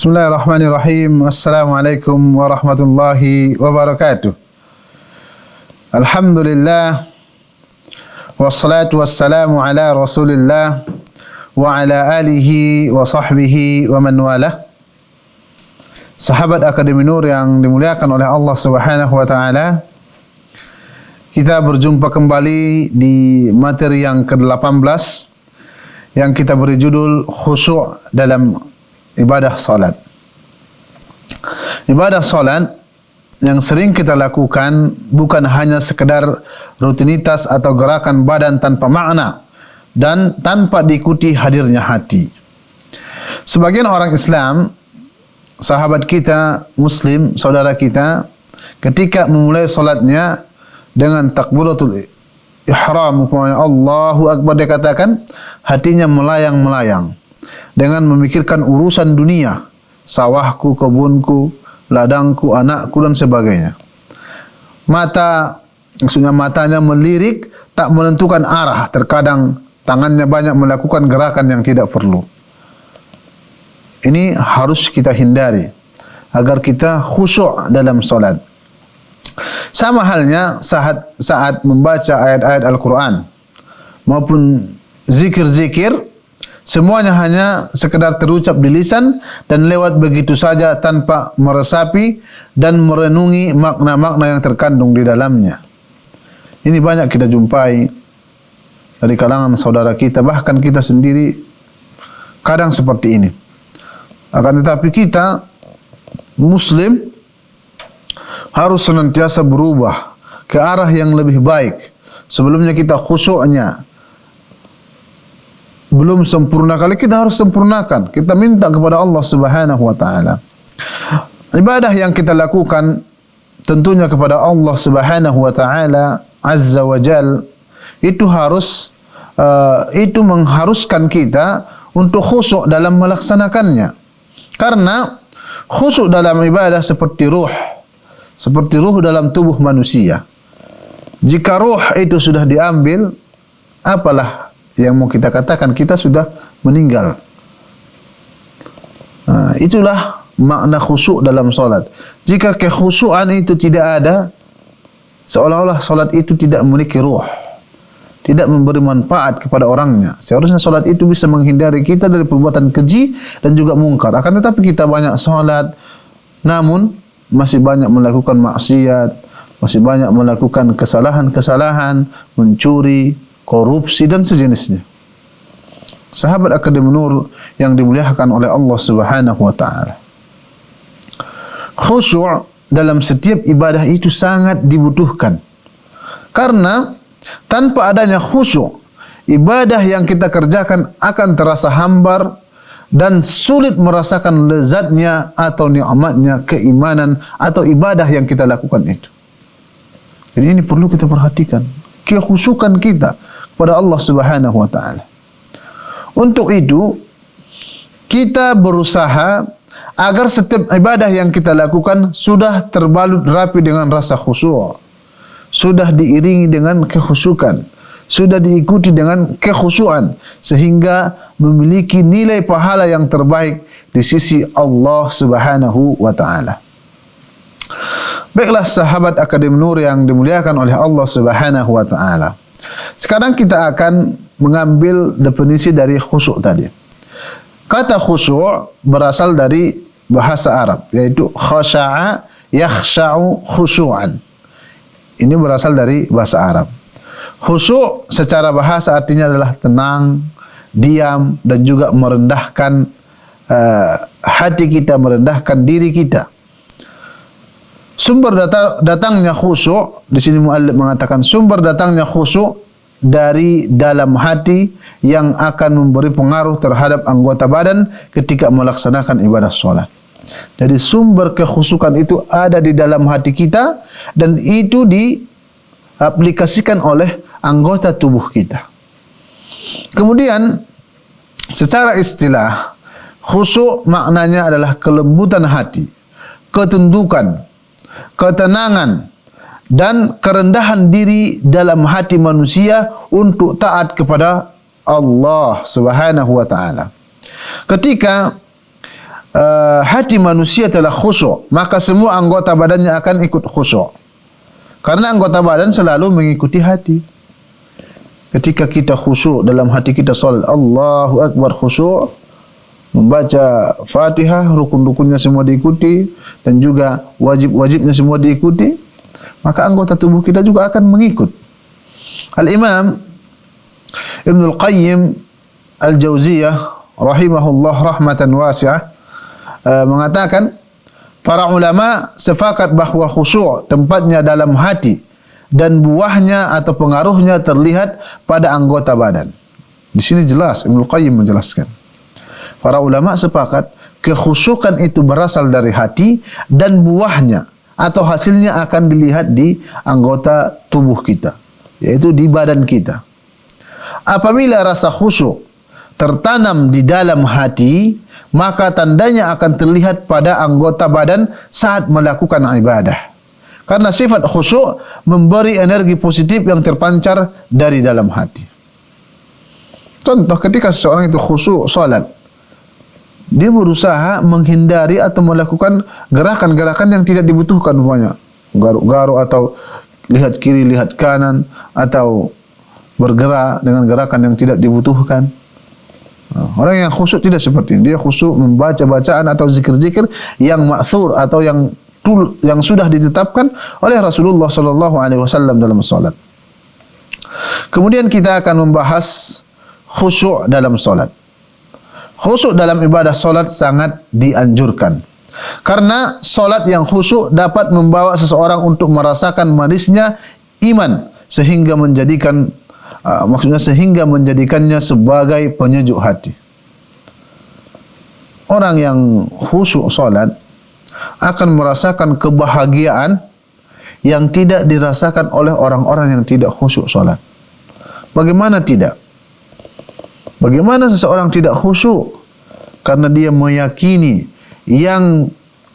Bismillahirrahmanirrahim. Assalamualaikum warahmatullahi wabarakatuh. Alhamdulillah. Wassalatu wassalamu ala Rasulillah wa ala alihi wa sahbihi wa man wala. Sahabat Akademi Nur yang dimuliakan oleh Allah Subhanahu wa taala. Kita berjumpa kembali di materi yang ke-18 yang kita beri judul khusyuk dalam ibadah salat. Ibadah salat yang sering kita lakukan bukan hanya sekedar rutinitas atau gerakan badan tanpa makna dan tanpa diikuti hadirnya hati. Sebagian orang Islam, sahabat kita, muslim, saudara kita, ketika memulai salatnya dengan takbiratul ihram, Allahu Akbar dia katakan, hatinya melayang-melayang dengan memikirkan urusan dunia, sawahku, kebunku, ladangku, anakku dan sebagainya. Mata, maksudnya matanya melirik, tak menentukan arah, terkadang tangannya banyak melakukan gerakan yang tidak perlu. Ini harus kita hindari agar kita khusyuk dalam solat. Sama halnya saat saat membaca ayat-ayat Al-Quran maupun zikir-zikir Semuanya hanya sekedar terucap di lisan dan lewat begitu saja tanpa meresapi dan merenungi makna-makna yang terkandung di dalamnya. Ini banyak kita jumpai dari kalangan saudara kita, bahkan kita sendiri kadang seperti ini. Akan tetapi kita, Muslim, harus senantiasa berubah ke arah yang lebih baik. Sebelumnya kita khusyuknya, belum sempurna kali kita harus sempurnakan. Kita minta kepada Allah Subhanahu wa taala. Ibadah yang kita lakukan tentunya kepada Allah Subhanahu wa taala azza wa jal itu harus uh, itu mengharuskan kita untuk khusyuk dalam melaksanakannya. Karena khusyuk dalam ibadah seperti ruh seperti ruh dalam tubuh manusia. Jika ruh itu sudah diambil, apalah yang mau kita katakan kita sudah meninggal. Ha, itulah makna khusyuk dalam solat. Jika kekhusyuan itu tidak ada, seolah-olah solat itu tidak memiliki ruh. Tidak memberi manfaat kepada orangnya. Seharusnya solat itu bisa menghindari kita dari perbuatan keji dan juga mungkar. Akan tetapi kita banyak solat, namun masih banyak melakukan maksiat, masih banyak melakukan kesalahan-kesalahan, mencuri, korupsi dan sejenisnya. Sahabat Akademi Nur yang dimuliakan oleh Allah Subhanahu wa taala. Khusyuk dalam setiap ibadah itu sangat dibutuhkan. Karena tanpa adanya khusyuk, ibadah yang kita kerjakan akan terasa hambar dan sulit merasakan lezatnya atau nikmatnya keimanan atau ibadah yang kita lakukan itu. Jadi ini perlu kita perhatikan kekhusyukan kita kepada Allah Subhanahu wa taala. Untuk itu kita berusaha agar setiap ibadah yang kita lakukan sudah terbalut rapi dengan rasa khusyuk. Sudah diiringi dengan kekhusyukan. Sudah diikuti dengan kekhusyuan sehingga memiliki nilai pahala yang terbaik di sisi Allah Subhanahu wa taala. Baiklah sahabat Akademi Nur yang dimuliakan oleh Allah Subhanahu wa taala. Sekarang kita akan mengambil definisi dari khusyuk tadi. Kata khusyuk berasal dari bahasa Arab yaitu khasha'a yakhsha'u khusyu'an. Ini berasal dari bahasa Arab. Khusyuk secara bahasa artinya adalah tenang, diam dan juga merendahkan uh, hati kita, merendahkan diri kita. Sumber datang, datangnya khusyuk di sini muallif mengatakan sumber datangnya khusyuk dari dalam hati yang akan memberi pengaruh terhadap anggota badan ketika melaksanakan ibadah solat. Jadi sumber kekhusukan itu ada di dalam hati kita dan itu diaplikasikan oleh anggota tubuh kita. Kemudian secara istilah khusyuk maknanya adalah kelembutan hati, ketundukan, ketenangan dan kerendahan diri dalam hati manusia untuk taat kepada Allah Subhanahu wa taala. Ketika uh, hati manusia telah khusyuk, maka semua anggota badannya akan ikut khusyuk. Karena anggota badan selalu mengikuti hati. Ketika kita khusyuk dalam hati kita salat Allahu Akbar khusyuk membaca Fatihah rukun-rukunnya semua diikuti dan juga wajib-wajibnya semua diikuti maka anggota tubuh kita juga akan mengikut. Al-Imam Ibn Al-Qayyim Al-Jauziyah rahimahullah rahmatan wasi'ah uh, mengatakan para ulama sepakat bahawa khusyuk tempatnya dalam hati dan buahnya atau pengaruhnya terlihat pada anggota badan. Di sini jelas Ibnu Qayyim menjelaskan. Para ulama sepakat kekhusyukan itu berasal dari hati dan buahnya atau hasilnya akan dilihat di anggota tubuh kita, yaitu di badan kita. Apabila rasa khusyuk tertanam di dalam hati, maka tandanya akan terlihat pada anggota badan saat melakukan ibadah. Karena sifat khusyuk memberi energi positif yang terpancar dari dalam hati. Contoh ketika seseorang itu khusyuk salat, dia berusaha menghindari atau melakukan gerakan-gerakan yang tidak dibutuhkan umpamanya garuk-garuk atau lihat kiri lihat kanan atau bergerak dengan gerakan yang tidak dibutuhkan. Orang yang khusyuk tidak seperti ini. Dia khusyuk membaca bacaan atau zikir-zikir yang maksur atau yang yang sudah ditetapkan oleh Rasulullah sallallahu alaihi wasallam dalam salat. Kemudian kita akan membahas khusyuk dalam salat. Khusyuk dalam ibadah salat sangat dianjurkan. Karena salat yang khusyuk dapat membawa seseorang untuk merasakan manisnya iman sehingga menjadikan uh, maksudnya sehingga menjadikannya sebagai penyejuk hati. Orang yang khusyuk salat akan merasakan kebahagiaan yang tidak dirasakan oleh orang-orang yang tidak khusyuk solat. Bagaimana tidak? Bagaimana seseorang tidak khusyuk? Karena dia meyakini yang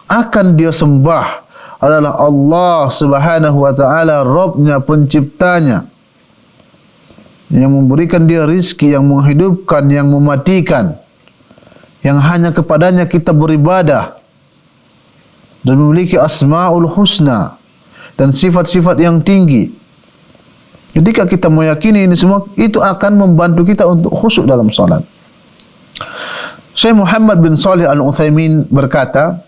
akan dia sembah adalah Allah Subhanahu wa taala Rabbnya penciptanya yang memberikan dia rizki, yang menghidupkan, yang mematikan yang hanya kepadanya kita beribadah dan memiliki asmaul husna dan sifat-sifat yang tinggi. Ketika kita meyakini ini semua, itu akan membantu kita untuk khusyuk dalam salat. Syekh Muhammad bin Salih Al-Utsaimin berkata,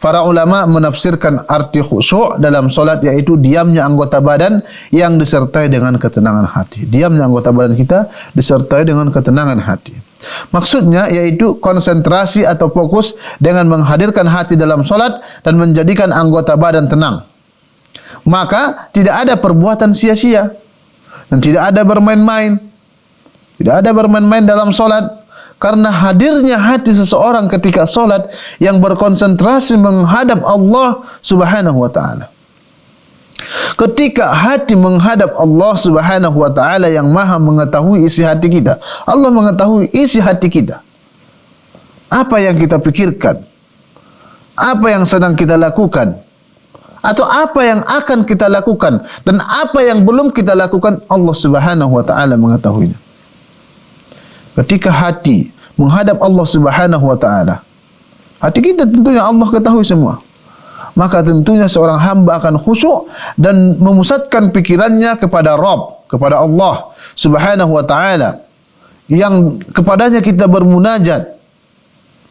para ulama menafsirkan arti khusyuk dalam salat yaitu diamnya anggota badan yang disertai dengan ketenangan hati. Diamnya anggota badan kita disertai dengan ketenangan hati. Maksudnya yaitu konsentrasi atau fokus dengan menghadirkan hati dalam solat dan menjadikan anggota badan tenang. Maka tidak ada perbuatan sia-sia dan tidak ada bermain-main. Tidak ada bermain-main dalam solat karena hadirnya hati seseorang ketika solat yang berkonsentrasi menghadap Allah Subhanahu wa taala. Ketika hati menghadap Allah Subhanahu wa taala yang Maha mengetahui isi hati kita, Allah mengetahui isi hati kita. Apa yang kita pikirkan? Apa yang sedang kita lakukan? Atau apa yang akan kita lakukan dan apa yang belum kita lakukan Allah Subhanahu wa taala mengetahuinya. Ketika hati menghadap Allah Subhanahu wa taala, hati kita tentunya Allah ketahui semua maka tentunya seorang hamba akan khusyuk dan memusatkan pikirannya kepada Rabb, kepada Allah Subhanahu wa taala yang kepadanya kita bermunajat.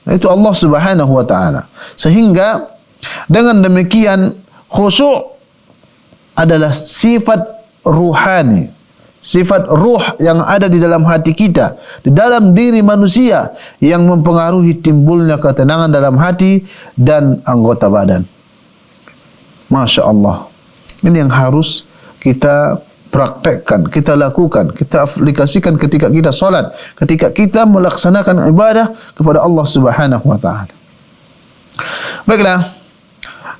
Itu Allah Subhanahu wa taala. Sehingga dengan demikian khusyuk adalah sifat ruhani, sifat ruh yang ada di dalam hati kita, di dalam diri manusia yang mempengaruhi timbulnya ketenangan dalam hati dan anggota badan. Masya Allah. Ini yang harus kita praktekkan, kita lakukan, kita aplikasikan ketika kita solat, ketika kita melaksanakan ibadah kepada Allah Subhanahu Wa Taala. Baiklah,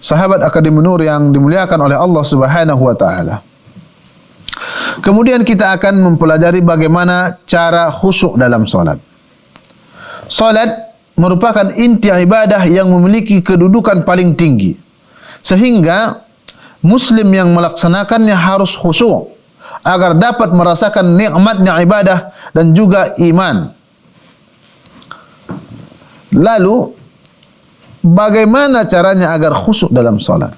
sahabat Akademi Nur yang dimuliakan oleh Allah Subhanahu Wa Taala. Kemudian kita akan mempelajari bagaimana cara khusyuk dalam solat. Solat merupakan inti ibadah yang memiliki kedudukan paling tinggi sehingga muslim yang melaksanakannya harus khusyuk agar dapat merasakan nikmatnya ibadah dan juga iman. Lalu bagaimana caranya agar khusyuk dalam salat?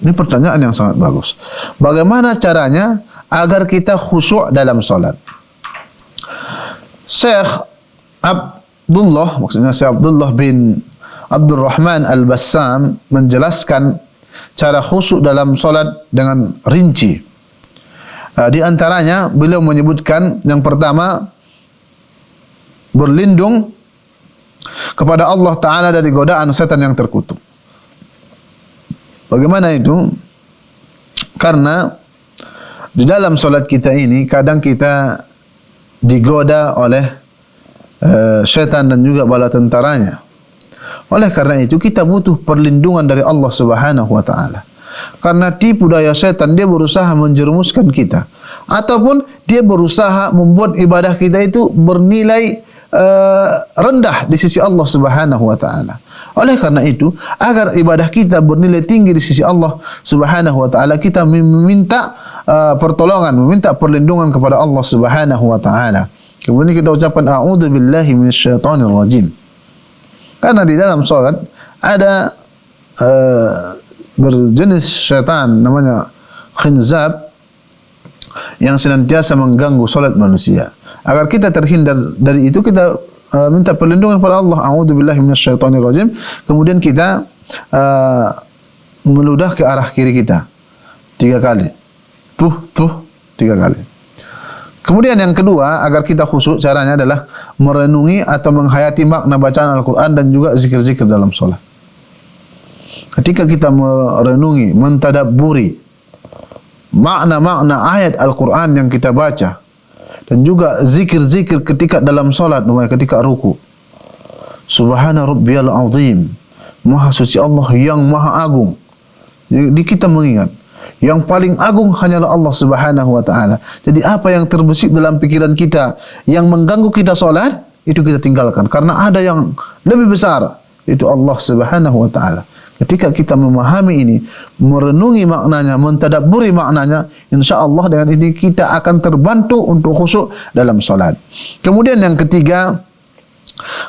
Ini pertanyaan yang sangat bagus. Bagaimana caranya agar kita khusyuk dalam salat? Syekh Abdullah, maksudnya Syekh Abdullah bin Abdul Rahman Al-Bassam menjelaskan cara khusyuk dalam salat dengan rinci. Uh, di antaranya beliau menyebutkan yang pertama berlindung kepada Allah Ta'ala dari godaan setan yang terkutuk. Bagaimana itu? Karena di dalam solat kita ini kadang kita digoda oleh uh, setan dan juga bala tentaranya. Oleh karena itu kita butuh perlindungan dari Allah Subhanahu wa taala. Karena tipu daya setan dia berusaha menjerumuskan kita ataupun dia berusaha membuat ibadah kita itu bernilai uh, rendah di sisi Allah Subhanahu wa taala. Oleh karena itu, agar ibadah kita bernilai tinggi di sisi Allah Subhanahu wa taala, kita meminta uh, pertolongan, meminta perlindungan kepada Allah Subhanahu wa taala. Kemudian kita ucapkan a'udzu billahi minasyaitonir rajim. Karena di dalam salat ada uh, berjenis syaitan namanya khinzab yang senantiasa mengganggu salat manusia agar kita terhindar dari itu kita uh, minta perlindungan kepada Allah. A'udzubillahi minasyaitonirrajim. Kemudian kita uh, meludah ke arah kiri kita. Tiga kali. Tuh tuh tiga kali. Kemudian yang kedua agar kita khusyuk caranya adalah merenungi atau menghayati makna bacaan Al-Quran dan juga zikir-zikir dalam solat. Ketika kita merenungi mentadabburi makna-makna ayat Al-Quran yang kita baca dan juga zikir-zikir ketika dalam solat ketika ruku. Subhana rabbiyal azim. Maha suci Allah yang maha agung. Jadi kita mengingat yang paling agung hanyalah Allah subhanahu wa ta'ala. Jadi apa yang terbesit dalam pikiran kita yang mengganggu kita solat itu kita tinggalkan. Karena ada yang lebih besar itu Allah subhanahu wa ta'ala Ketika kita memahami ini, merenungi maknanya, mentadaburi maknanya, insya Allah dengan ini kita akan terbantu untuk khusyuk dalam solat. Kemudian yang ketiga,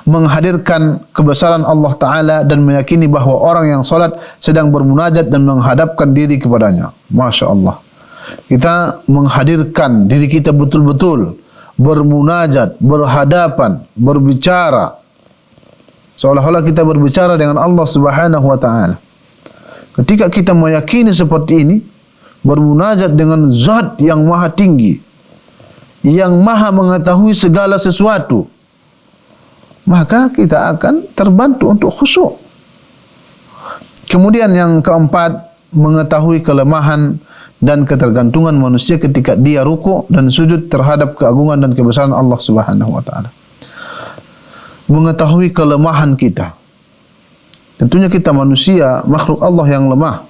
menghadirkan kebesaran Allah Ta'ala dan meyakini bahawa orang yang solat sedang bermunajat dan menghadapkan diri kepadanya. Masya Allah. Kita menghadirkan diri kita betul-betul bermunajat, berhadapan, berbicara, seolah-olah kita berbicara dengan Allah Subhanahu wa taala. Ketika kita meyakini seperti ini, bermunajat dengan zat yang maha tinggi, yang maha mengetahui segala sesuatu, maka kita akan terbantu untuk khusyuk. Kemudian yang keempat, mengetahui kelemahan dan ketergantungan manusia ketika dia ruku dan sujud terhadap keagungan dan kebesaran Allah Subhanahu wa taala mengetahui kelemahan kita. Tentunya kita manusia, makhluk Allah yang lemah.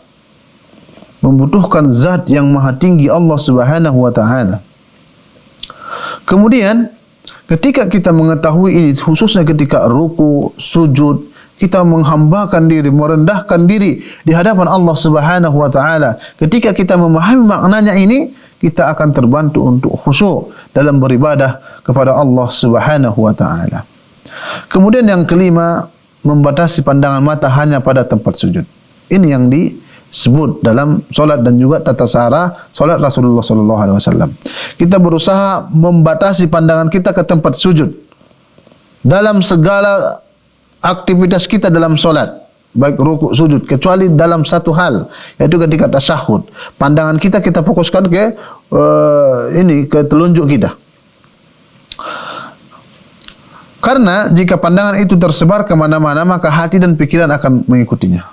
Membutuhkan zat yang maha tinggi Allah subhanahu wa ta'ala. Kemudian, ketika kita mengetahui ini, khususnya ketika ruku, sujud, kita menghambakan diri, merendahkan diri di hadapan Allah subhanahu wa ta'ala. Ketika kita memahami maknanya ini, kita akan terbantu untuk khusyuk dalam beribadah kepada Allah subhanahu wa ta'ala. Kemudian yang kelima, membatasi pandangan mata hanya pada tempat sujud. Ini yang disebut dalam solat dan juga tata cara solat Rasulullah sallallahu alaihi wasallam. Kita berusaha membatasi pandangan kita ke tempat sujud dalam segala aktivitas kita dalam solat baik rukuk sujud kecuali dalam satu hal yaitu ketika tasyahud pandangan kita kita fokuskan ke uh, ini ke telunjuk kita Karena jika pandangan itu tersebar ke mana-mana, maka hati dan pikiran akan mengikutinya.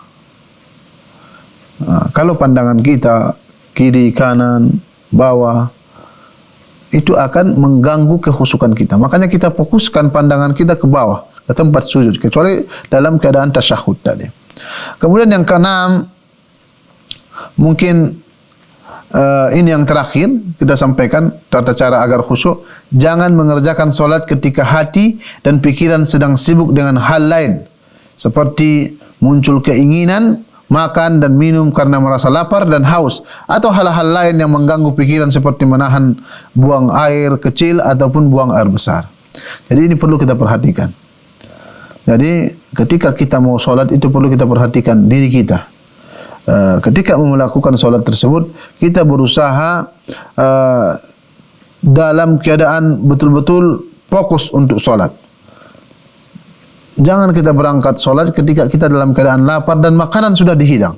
Nah, kalau pandangan kita kiri, kanan, bawah, itu akan mengganggu kekhusukan kita. Makanya kita fokuskan pandangan kita ke bawah, ke tempat sujud. Kecuali dalam keadaan tasyahud tadi. Kemudian yang keenam, mungkin uh, ini yang terakhir kita sampaikan tata cara agar khusyuk jangan mengerjakan solat ketika hati dan pikiran sedang sibuk dengan hal lain seperti muncul keinginan makan dan minum karena merasa lapar dan haus atau hal-hal lain yang mengganggu pikiran seperti menahan buang air kecil ataupun buang air besar. Jadi ini perlu kita perhatikan. Jadi ketika kita mau solat itu perlu kita perhatikan diri kita. Uh, ketika melakukan solat tersebut kita berusaha uh, dalam keadaan betul-betul fokus untuk solat. Jangan kita berangkat solat ketika kita dalam keadaan lapar dan makanan sudah dihidang.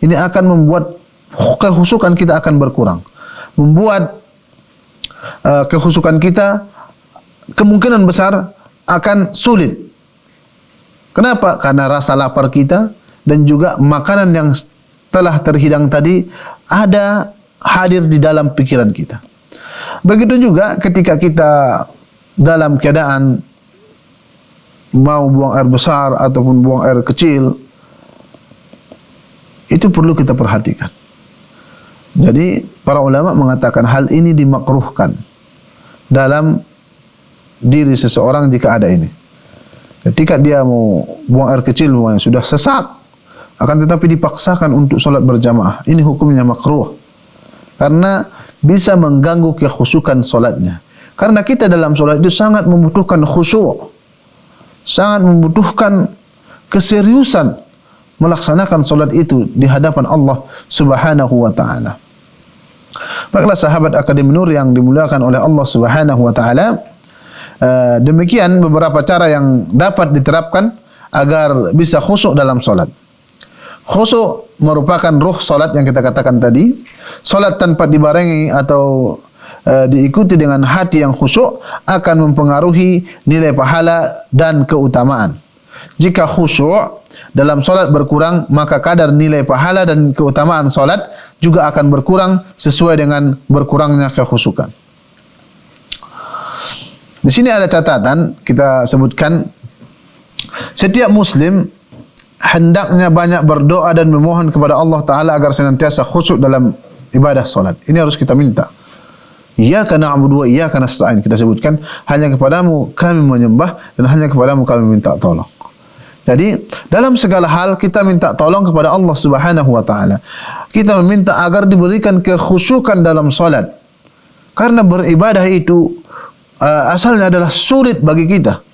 Ini akan membuat kehusukan kita akan berkurang. Membuat uh, kehusukan kita kemungkinan besar akan sulit Kenapa? Karena rasa lapar kita dan juga makanan yang telah terhidang tadi ada hadir di dalam pikiran kita. Begitu juga ketika kita dalam keadaan mau buang air besar ataupun buang air kecil itu perlu kita perhatikan. Jadi para ulama mengatakan hal ini dimakruhkan dalam diri seseorang jika ada ini. Ketika dia mau buang air kecil buang sudah sesak akan tetapi dipaksakan untuk solat berjamaah. Ini hukumnya makruh. Karena bisa mengganggu kekhusyukan solatnya. Karena kita dalam solat itu sangat membutuhkan khusyuk. Sangat membutuhkan keseriusan melaksanakan solat itu di hadapan Allah Subhanahu wa taala. Baiklah sahabat Akademi Nur yang dimuliakan oleh Allah Subhanahu wa taala, Eh, demikian beberapa cara yang dapat diterapkan agar bisa khusyuk dalam solat. Khusyuk merupakan ruh solat yang kita katakan tadi. Solat tanpa dibarengi atau uh, diikuti dengan hati yang khusyuk akan mempengaruhi nilai pahala dan keutamaan. Jika khusyuk dalam solat berkurang, maka kadar nilai pahala dan keutamaan solat juga akan berkurang sesuai dengan berkurangnya kekhusyukan. Di sini ada catatan kita sebutkan setiap muslim hendaknya banyak berdoa dan memohon kepada Allah taala agar senantiasa khusyuk dalam ibadah salat. Ini harus kita minta. Iyyaka na'budu wa iyyaka nasta'in. Kita sebutkan hanya kepadamu kami menyembah dan hanya kepadamu kami minta tolong. Jadi dalam segala hal kita minta tolong kepada Allah Subhanahu wa taala. Kita meminta agar diberikan kekhusyukan dalam salat. Karena beribadah itu uh, asalnya adalah sulit bagi kita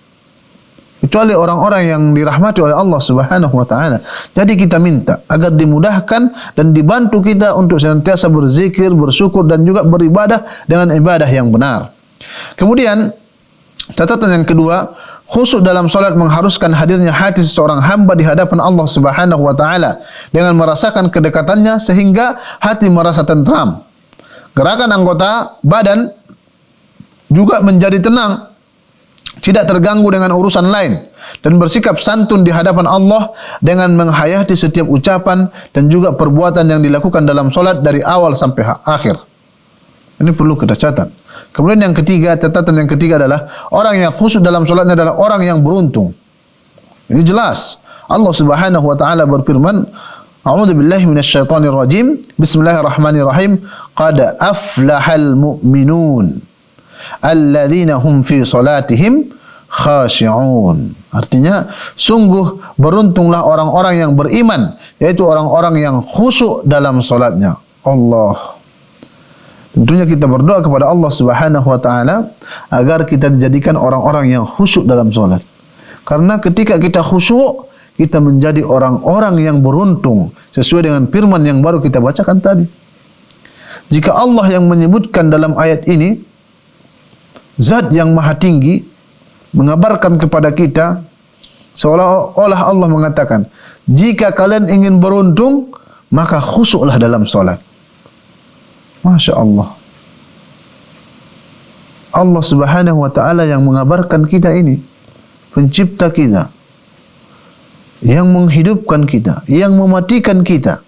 kecuali orang-orang yang dirahmati oleh Allah Subhanahu wa taala. Jadi kita minta agar dimudahkan dan dibantu kita untuk senantiasa berzikir, bersyukur dan juga beribadah dengan ibadah yang benar. Kemudian catatan yang kedua, khusyuk dalam salat mengharuskan hadirnya hati seseorang hamba di hadapan Allah Subhanahu wa taala dengan merasakan kedekatannya sehingga hati merasa tentram. Gerakan anggota badan juga menjadi tenang tidak terganggu dengan urusan lain dan bersikap santun di hadapan Allah dengan menghayati setiap ucapan dan juga perbuatan yang dilakukan dalam solat dari awal sampai akhir. Ini perlu kita catat. Kemudian yang ketiga, catatan yang ketiga adalah orang yang khusus dalam solatnya adalah orang yang beruntung. Ini jelas. Allah Subhanahu wa taala berfirman, "A'udzu billahi minasyaitonir rajim. Bismillahirrahmanirrahim. Qad aflahal mu'minun." Alladzina hum fi salatihim khashi'un. Artinya sungguh beruntunglah orang-orang yang beriman yaitu orang-orang yang khusyuk dalam salatnya. Allah. Tentunya kita berdoa kepada Allah Subhanahu wa taala agar kita dijadikan orang-orang yang khusyuk dalam salat. Karena ketika kita khusyuk kita menjadi orang-orang yang beruntung sesuai dengan firman yang baru kita bacakan tadi. Jika Allah yang menyebutkan dalam ayat ini Zat yang maha tinggi mengabarkan kepada kita seolah-olah Allah mengatakan jika kalian ingin beruntung maka khusyuklah dalam solat. Masya Allah. Allah subhanahu wa ta'ala yang mengabarkan kita ini pencipta kita yang menghidupkan kita yang mematikan kita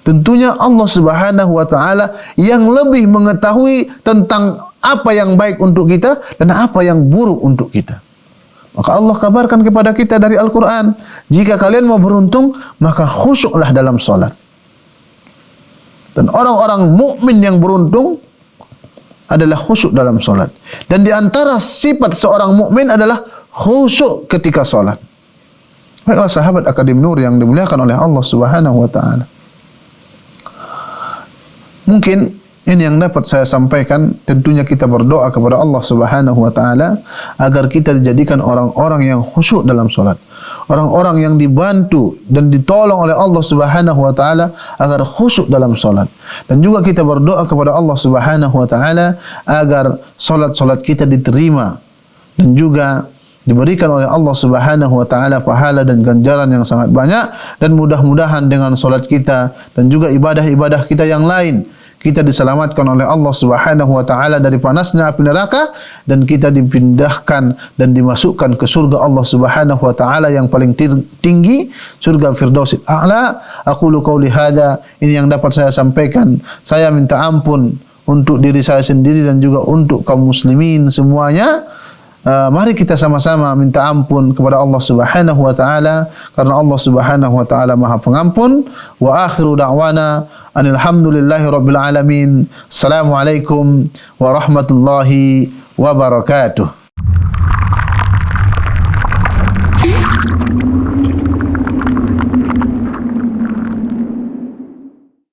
tentunya Allah subhanahu wa ta'ala yang lebih mengetahui tentang apa yang baik untuk kita dan apa yang buruk untuk kita. Maka Allah kabarkan kepada kita dari Al-Quran, jika kalian mau beruntung, maka khusyuklah dalam solat. Dan orang-orang mukmin yang beruntung adalah khusyuk dalam solat. Dan di antara sifat seorang mukmin adalah khusyuk ketika solat. Baiklah sahabat Akademi Nur yang dimuliakan oleh Allah Subhanahu wa taala. Mungkin Ini yang dapat saya sampaikan. Tentunya kita berdoa kepada Allah Subhanahu wa taala agar kita dijadikan orang-orang yang khusyuk dalam salat. Orang-orang yang dibantu dan ditolong oleh Allah Subhanahu wa taala agar khusyuk dalam salat. Dan juga kita berdoa kepada Allah Subhanahu wa taala agar salat-salat kita diterima dan juga diberikan oleh Allah Subhanahu wa taala pahala dan ganjaran yang sangat banyak dan mudah-mudahan dengan salat kita dan juga ibadah-ibadah kita yang lain kita diselamatkan oleh Allah Subhanahu wa taala dari panasnya api neraka dan kita dipindahkan dan dimasukkan ke surga Allah Subhanahu wa taala yang paling tinggi surga Firdausil A'la aqulu qauli hadza ini yang dapat saya sampaikan. Saya minta ampun untuk diri saya sendiri dan juga untuk kaum muslimin semuanya Uh, mari kita sama-sama minta ampun kepada Allah Subhanahu wa taala karena Allah Subhanahu wa taala Maha Pengampun. Wa akhiru da'wana alhamdulillahi rabbil alamin. Assalamualaikum warahmatullahi wabarakatuh